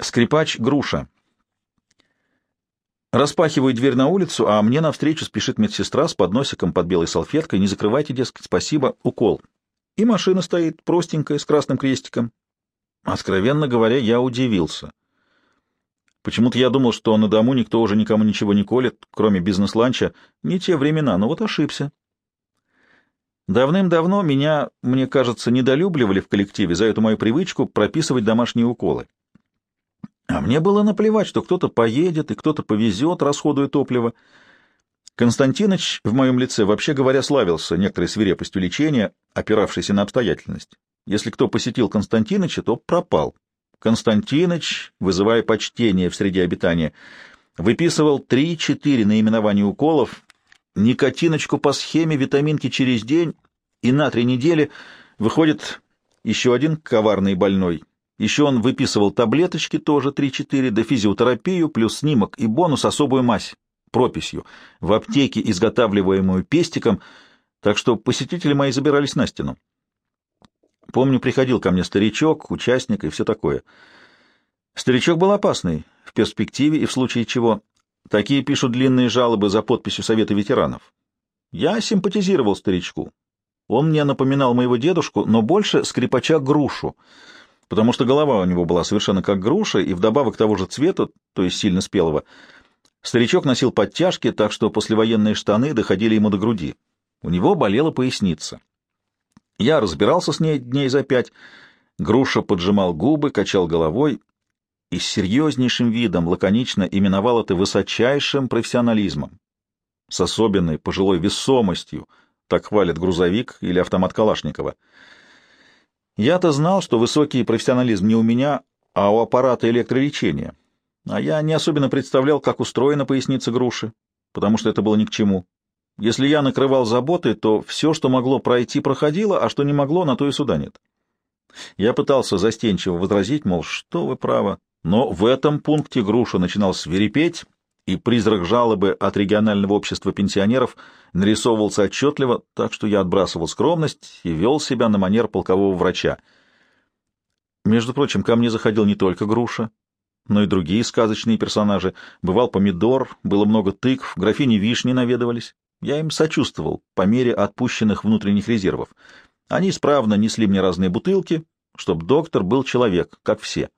Скрипач Груша. Распахиваю дверь на улицу, а мне навстречу спешит медсестра с подносиком под белой салфеткой. Не закрывайте, дескать, спасибо, укол. И машина стоит, простенькая, с красным крестиком. Откровенно говоря, я удивился. Почему-то я думал, что на дому никто уже никому ничего не колет, кроме бизнес-ланча. Не те времена, но вот ошибся. Давным-давно меня, мне кажется, недолюбливали в коллективе за эту мою привычку прописывать домашние уколы. Мне было наплевать, что кто-то поедет и кто-то повезет, расходуя топливо. Константиныч в моем лице, вообще говоря, славился некоторой свирепостью лечения, опиравшейся на обстоятельность. Если кто посетил Константиныча, то пропал. Константиныч, вызывая почтение в среде обитания, выписывал три-четыре наименования уколов, никотиночку по схеме, витаминки через день, и на три недели выходит еще один коварный больной, еще он выписывал таблеточки, тоже 3-4, да физиотерапию, плюс снимок и бонус особую мазь, прописью, в аптеке, изготавливаемую пестиком, так что посетители мои забирались на стену. Помню, приходил ко мне старичок, участник и все такое. Старичок был опасный, в перспективе и в случае чего. Такие пишут длинные жалобы за подписью Совета ветеранов. Я симпатизировал старичку. Он мне напоминал моего дедушку, но больше скрипача грушу — потому что голова у него была совершенно как груша и вдобавок того же цвета, то есть сильно спелого. Старичок носил подтяжки, так что послевоенные штаны доходили ему до груди. У него болела поясница. Я разбирался с ней дней за пять. Груша поджимал губы, качал головой и с серьезнейшим видом лаконично именовал это высочайшим профессионализмом, с особенной пожилой весомостью, так хвалит грузовик или автомат Калашникова. Я-то знал, что высокий профессионализм не у меня, а у аппарата электролечения. А я не особенно представлял, как устроена поясница груши, потому что это было ни к чему. Если я накрывал заботы, то все, что могло пройти, проходило, а что не могло, на то и суда нет. Я пытался застенчиво возразить, мол, что вы правы, но в этом пункте груша начинал свирепеть, и призрак жалобы от регионального общества пенсионеров нарисовывался отчетливо, так что я отбрасывал скромность и вел себя на манер полкового врача. Между прочим, ко мне заходил не только груша, но и другие сказочные персонажи. Бывал помидор, было много тыкв, графини вишни наведывались. Я им сочувствовал по мере отпущенных внутренних резервов. Они исправно несли мне разные бутылки, чтобы доктор был человек, как все.